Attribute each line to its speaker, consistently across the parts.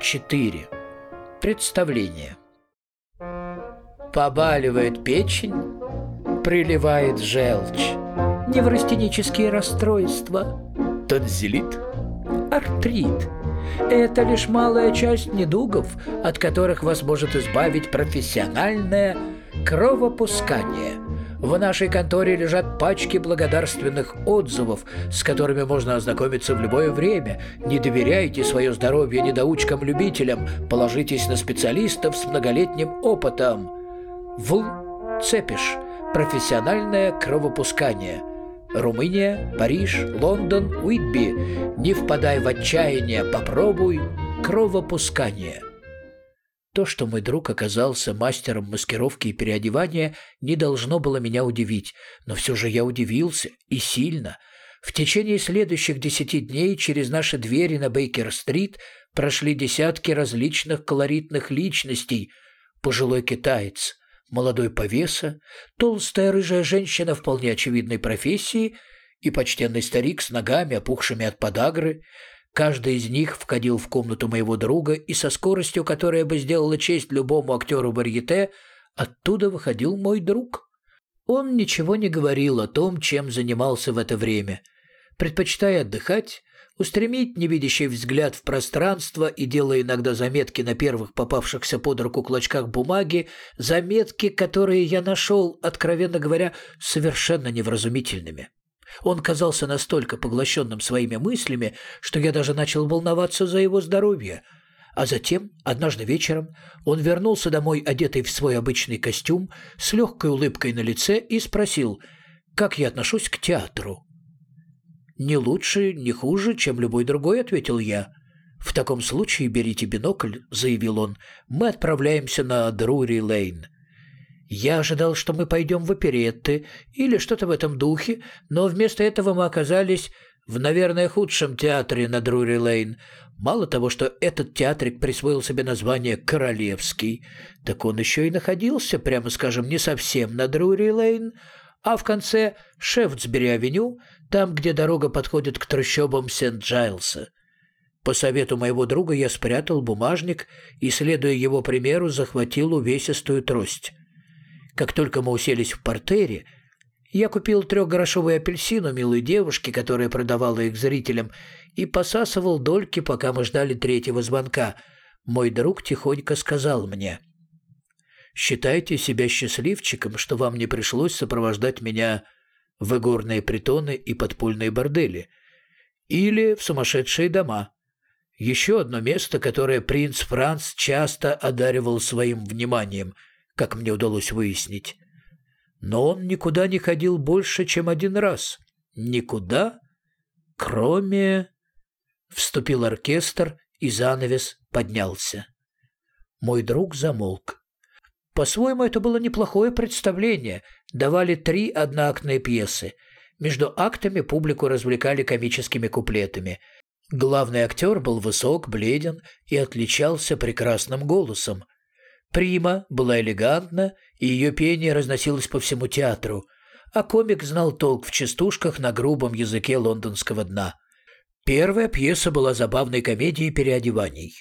Speaker 1: 4. Представление. Побаливает печень, приливает желчь, неврастенические расстройства, танзелит, артрит. Это лишь малая часть недугов, от которых вас может избавить профессиональное кровопускание – в нашей конторе лежат пачки благодарственных отзывов, с которыми можно ознакомиться в любое время. Не доверяйте свое здоровье недоучкам-любителям, положитесь на специалистов с многолетним опытом. В. Цепиш. Профессиональное кровопускание. Румыния, Париж, Лондон, Уитби. Не впадай в отчаяние, попробуй кровопускание. То, что мой друг оказался мастером маскировки и переодевания, не должно было меня удивить, но все же я удивился, и сильно. В течение следующих десяти дней через наши двери на Бейкер-стрит прошли десятки различных колоритных личностей. Пожилой китаец, молодой повеса, толстая рыжая женщина вполне очевидной профессии и почтенный старик с ногами, опухшими от подагры – Каждый из них входил в комнату моего друга, и со скоростью, которая бы сделала честь любому актеру варьете, оттуда выходил мой друг. Он ничего не говорил о том, чем занимался в это время. Предпочитая отдыхать, устремить невидящий взгляд в пространство и делая иногда заметки на первых попавшихся под руку клочках бумаги, заметки, которые я нашел, откровенно говоря, совершенно невразумительными. Он казался настолько поглощенным своими мыслями, что я даже начал волноваться за его здоровье. А затем, однажды вечером, он вернулся домой, одетый в свой обычный костюм, с легкой улыбкой на лице и спросил, как я отношусь к театру. «Не лучше, не хуже, чем любой другой», — ответил я. «В таком случае берите бинокль», — заявил он. «Мы отправляемся на Друри-Лейн». Я ожидал, что мы пойдем в оперетты или что-то в этом духе, но вместо этого мы оказались в, наверное, худшем театре на Друри-Лейн. Мало того, что этот театрик присвоил себе название «Королевский», так он еще и находился, прямо скажем, не совсем на Друри-Лейн, а в конце Шефтсбери-авеню, там, где дорога подходит к трущобам Сент-Джайлса. По совету моего друга я спрятал бумажник и, следуя его примеру, захватил увесистую трость. Как только мы уселись в портере, я купил трехгрошовый апельсин у милой девушки, которая продавала их зрителям, и посасывал дольки, пока мы ждали третьего звонка. Мой друг тихонько сказал мне, «Считайте себя счастливчиком, что вам не пришлось сопровождать меня в игорные притоны и подпольные бордели, или в сумасшедшие дома. Еще одно место, которое принц Франц часто одаривал своим вниманием – как мне удалось выяснить. Но он никуда не ходил больше, чем один раз. Никуда, кроме... Вступил оркестр, и занавес поднялся. Мой друг замолк. По-своему, это было неплохое представление. Давали три одноактные пьесы. Между актами публику развлекали комическими куплетами. Главный актер был высок, бледен и отличался прекрасным голосом. Прима была элегантна, и ее пение разносилось по всему театру, а комик знал толк в частушках на грубом языке лондонского дна. Первая пьеса была забавной комедией переодеваний.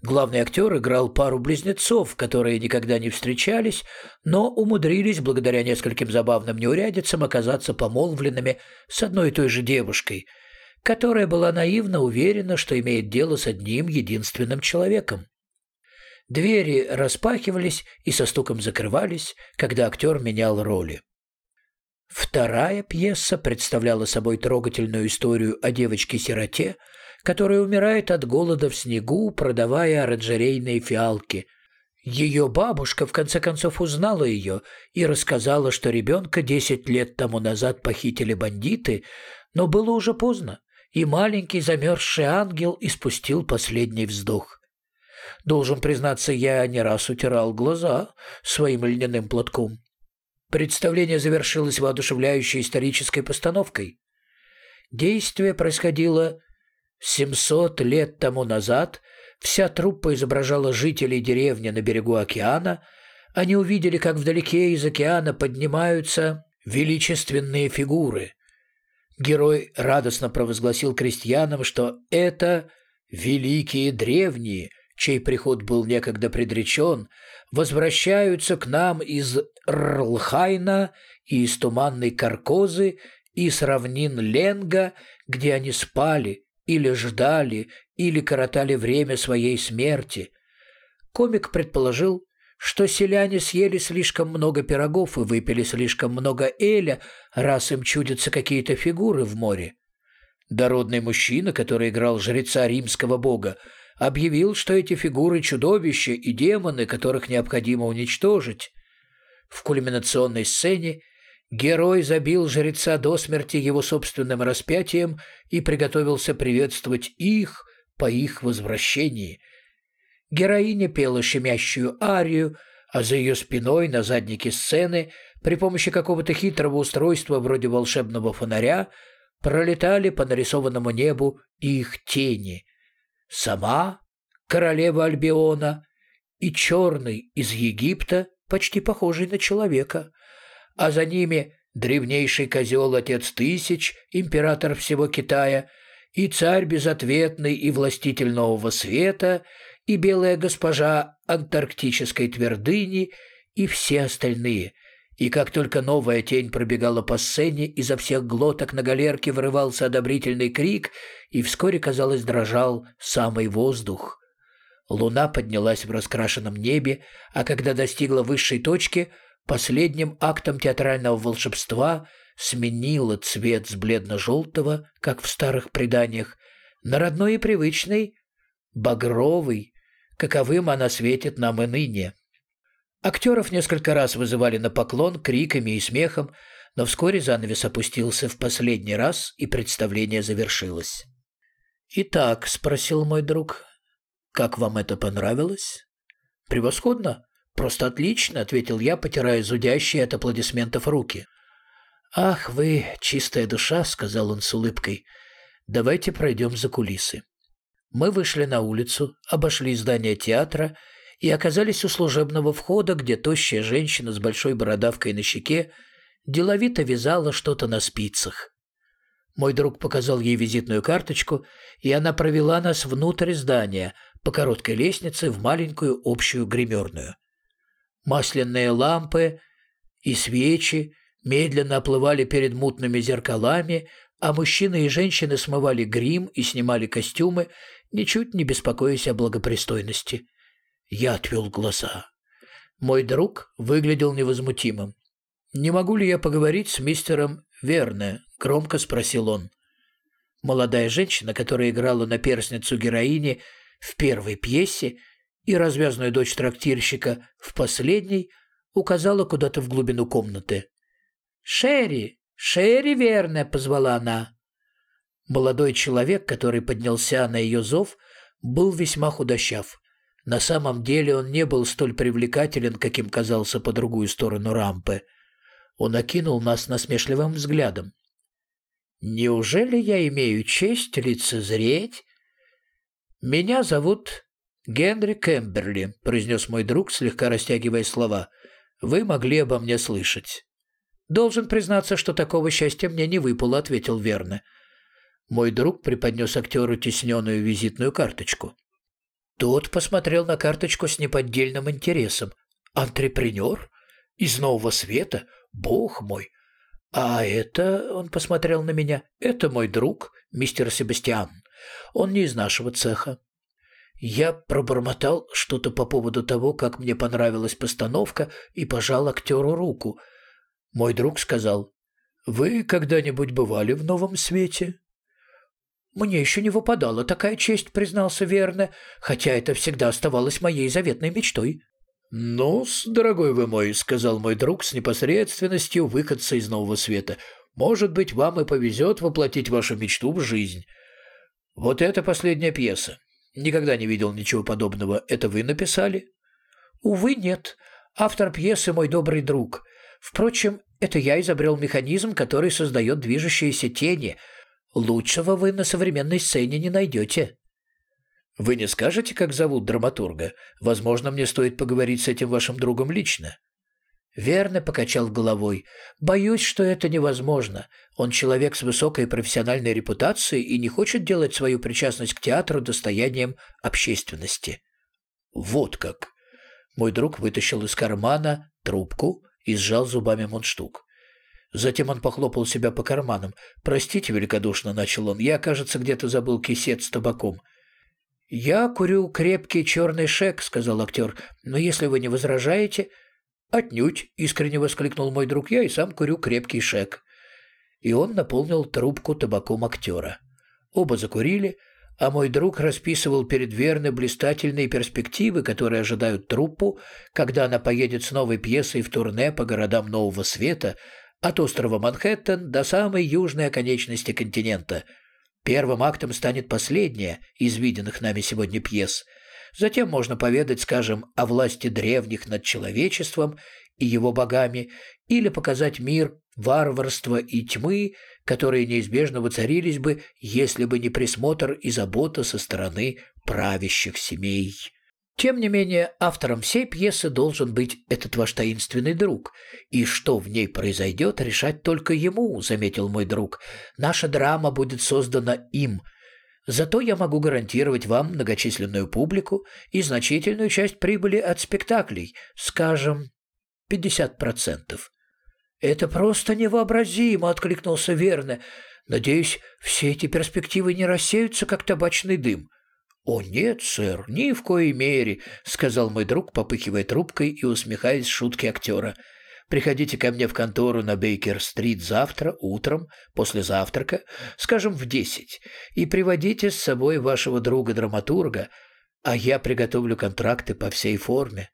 Speaker 1: Главный актер играл пару близнецов, которые никогда не встречались, но умудрились, благодаря нескольким забавным неурядицам, оказаться помолвленными с одной и той же девушкой, которая была наивно уверена, что имеет дело с одним единственным человеком. Двери распахивались и со стуком закрывались, когда актер менял роли. Вторая пьеса представляла собой трогательную историю о девочке-сироте, которая умирает от голода в снегу, продавая оранжерейные фиалки. Ее бабушка в конце концов узнала ее и рассказала, что ребенка десять лет тому назад похитили бандиты, но было уже поздно, и маленький замерзший ангел испустил последний вздох. Должен признаться, я не раз утирал глаза своим льняным платком. Представление завершилось воодушевляющей исторической постановкой. Действие происходило 700 лет тому назад, вся труппа изображала жителей деревни на берегу океана, они увидели, как вдалеке из океана поднимаются величественные фигуры. Герой радостно провозгласил крестьянам, что это великие древние, чей приход был некогда предречен, возвращаются к нам из Рлхайна и из туманной Каркозы и с равнин Ленга, где они спали или ждали, или коротали время своей смерти. Комик предположил, что селяне съели слишком много пирогов и выпили слишком много эля, раз им чудятся какие-то фигуры в море. Дородный мужчина, который играл жреца римского бога, объявил, что эти фигуры – чудовища и демоны, которых необходимо уничтожить. В кульминационной сцене герой забил жреца до смерти его собственным распятием и приготовился приветствовать их по их возвращении – Героиня пела щемящую арию, а за ее спиной на заднике сцены при помощи какого-то хитрого устройства вроде волшебного фонаря пролетали по нарисованному небу их тени. Сама королева Альбиона и черный из Египта, почти похожий на человека, а за ними древнейший козел Отец Тысяч, император всего Китая, и царь безответный и властитель нового света, и белая госпожа антарктической твердыни, и все остальные. И как только новая тень пробегала по сцене, изо всех глоток на галерке вырывался одобрительный крик, и вскоре, казалось, дрожал самый воздух. Луна поднялась в раскрашенном небе, а когда достигла высшей точки, последним актом театрального волшебства сменила цвет с бледно-желтого, как в старых преданиях, на родной и привычный, багровый, каковым она светит нам и ныне. Актеров несколько раз вызывали на поклон криками и смехом, но вскоре занавес опустился в последний раз, и представление завершилось. «Итак», — спросил мой друг, — «как вам это понравилось?» «Превосходно, просто отлично», — ответил я, потирая зудящие от аплодисментов руки. «Ах вы, чистая душа», — сказал он с улыбкой, — «давайте пройдем за кулисы». Мы вышли на улицу, обошли здание театра и оказались у служебного входа, где тощая женщина с большой бородавкой на щеке деловито вязала что-то на спицах. Мой друг показал ей визитную карточку, и она провела нас внутрь здания по короткой лестнице в маленькую общую гримерную. Масляные лампы и свечи медленно оплывали перед мутными зеркалами, а мужчины и женщины смывали грим и снимали костюмы, ничуть не беспокоясь о благопристойности. Я отвел глаза. Мой друг выглядел невозмутимым. «Не могу ли я поговорить с мистером Верне?» — громко спросил он. Молодая женщина, которая играла на перстницу героини в первой пьесе и развязную дочь трактирщика в последней, указала куда-то в глубину комнаты. «Шерри! Шерри Верне!» — позвала она. Молодой человек, который поднялся на ее зов, был весьма худощав. На самом деле он не был столь привлекателен, каким казался по другую сторону рампы. Он окинул нас насмешливым взглядом. «Неужели я имею честь лицезреть?» «Меня зовут Генри Кэмберли», — произнес мой друг, слегка растягивая слова. «Вы могли обо мне слышать». «Должен признаться, что такого счастья мне не выпало», — ответил верно. Мой друг преподнес актеру тесненную визитную карточку. Тот посмотрел на карточку с неподдельным интересом. «Антрепренер? Из нового света? Бог мой! А это, — он посмотрел на меня, — это мой друг, мистер Себастьян. Он не из нашего цеха». Я пробормотал что-то по поводу того, как мне понравилась постановка, и пожал актеру руку. Мой друг сказал, «Вы когда-нибудь бывали в новом свете?» «Мне еще не выпадала такая честь», — признался верно, хотя это всегда оставалось моей заветной мечтой. ну дорогой вы мой», — сказал мой друг с непосредственностью выходца из нового света, «может быть, вам и повезет воплотить вашу мечту в жизнь. Вот эта последняя пьеса. Никогда не видел ничего подобного. Это вы написали?» «Увы, нет. Автор пьесы мой добрый друг. Впрочем, это я изобрел механизм, который создает движущиеся тени — Лучшего вы на современной сцене не найдете. Вы не скажете, как зовут драматурга? Возможно, мне стоит поговорить с этим вашим другом лично. Верно покачал головой. Боюсь, что это невозможно. Он человек с высокой профессиональной репутацией и не хочет делать свою причастность к театру достоянием общественности. Вот как. Мой друг вытащил из кармана трубку и сжал зубами мундштук. Затем он похлопал себя по карманам. «Простите великодушно», — начал он, — «я, кажется, где-то забыл кисет с табаком». «Я курю крепкий черный шек», — сказал актер, — «но если вы не возражаете...» «Отнюдь», — искренне воскликнул мой друг, — «я и сам курю крепкий шек». И он наполнил трубку табаком актера. Оба закурили, а мой друг расписывал перед Верной блистательные перспективы, которые ожидают труппу, когда она поедет с новой пьесой в турне по городам Нового Света, от острова Манхэттен до самой южной оконечности континента. Первым актом станет последняя из виденных нами сегодня пьес. Затем можно поведать, скажем, о власти древних над человечеством и его богами, или показать мир варварства и тьмы, которые неизбежно воцарились бы, если бы не присмотр и забота со стороны правящих семей. Тем не менее, автором всей пьесы должен быть этот ваш таинственный друг. И что в ней произойдет, решать только ему, заметил мой друг. Наша драма будет создана им. Зато я могу гарантировать вам многочисленную публику и значительную часть прибыли от спектаклей, скажем, 50%. «Это просто невообразимо!» — откликнулся Верне. «Надеюсь, все эти перспективы не рассеются, как табачный дым». «О нет, сэр, ни в коей мере», — сказал мой друг, попыхивая трубкой и усмехаясь шутки актера. «Приходите ко мне в контору на Бейкер-стрит завтра, утром, после завтрака, скажем, в десять, и приводите с собой вашего друга-драматурга, а я приготовлю контракты по всей форме».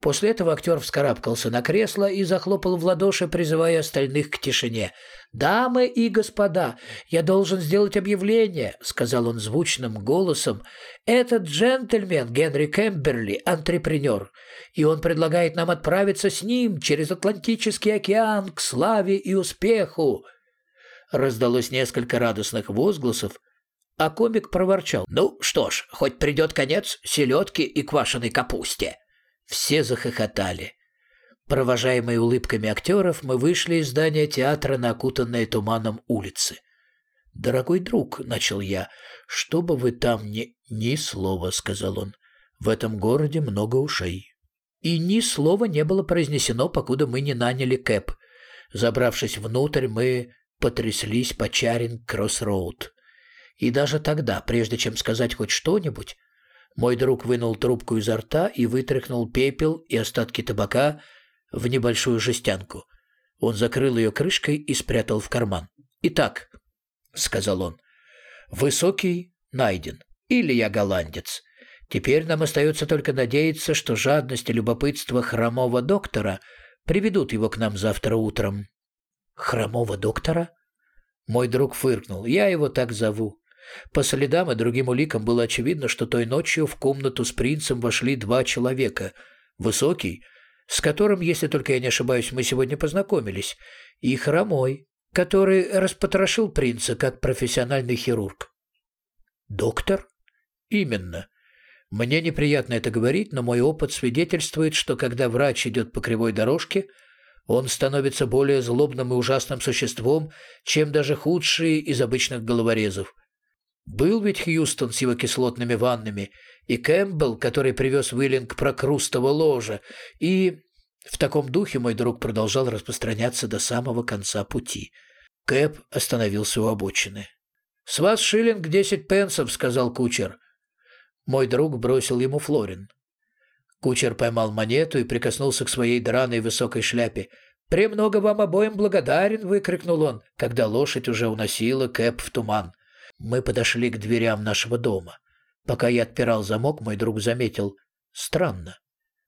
Speaker 1: После этого актер вскарабкался на кресло и захлопал в ладоши, призывая остальных к тишине. «Дамы и господа, я должен сделать объявление», — сказал он звучным голосом. «Этот джентльмен, Генри Кэмберли, антрепренер, и он предлагает нам отправиться с ним через Атлантический океан к славе и успеху». Раздалось несколько радостных возгласов, а комик проворчал. «Ну что ж, хоть придет конец селедке и квашеной капусте». Все захохотали. Провожаемые улыбками актеров, мы вышли из здания театра на окутанные туманом улицы. «Дорогой друг», — начал я, — «что бы вы там ни...» «Ни слова», — сказал он. «В этом городе много ушей». И ни слова не было произнесено, покуда мы не наняли кэп. Забравшись внутрь, мы потряслись по Чаринг-Кроссроуд. И даже тогда, прежде чем сказать хоть что-нибудь, мой друг вынул трубку изо рта и вытряхнул пепел и остатки табака в небольшую жестянку. Он закрыл ее крышкой и спрятал в карман. «Итак», — сказал он, — «высокий найден. Или я голландец. Теперь нам остается только надеяться, что жадность и любопытство хромого доктора приведут его к нам завтра утром». «Хромого доктора?» Мой друг фыркнул. «Я его так зову. По следам и другим уликам было очевидно, что той ночью в комнату с принцем вошли два человека. Высокий, с которым, если только я не ошибаюсь, мы сегодня познакомились, и хромой, который распотрошил принца как профессиональный хирург. «Доктор?» «Именно. Мне неприятно это говорить, но мой опыт свидетельствует, что когда врач идет по кривой дорожке, он становится более злобным и ужасным существом, чем даже худшие из обычных головорезов. Был ведь Хьюстон с его кислотными ваннами, и Кэмпбелл, который привез Уиллинг прокрустово ложа, и... В таком духе мой друг продолжал распространяться до самого конца пути. Кэп остановился у обочины. «С вас шиллинг десять пенсов», — сказал кучер. Мой друг бросил ему флорин. Кучер поймал монету и прикоснулся к своей драной высокой шляпе. «Премного вам обоим благодарен!» — выкрикнул он, когда лошадь уже уносила Кэп в туман. Мы подошли к дверям нашего дома. Пока я отпирал замок, мой друг заметил. Странно.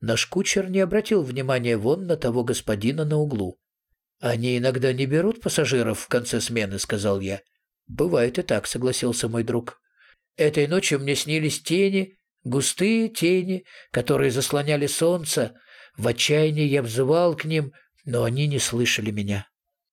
Speaker 1: Наш кучер не обратил внимания вон на того господина на углу. «Они иногда не берут пассажиров в конце смены», — сказал я. «Бывает и так», — согласился мой друг. «Этой ночью мне снились тени, густые тени, которые заслоняли солнце. В отчаянии я взывал к ним, но они не слышали меня».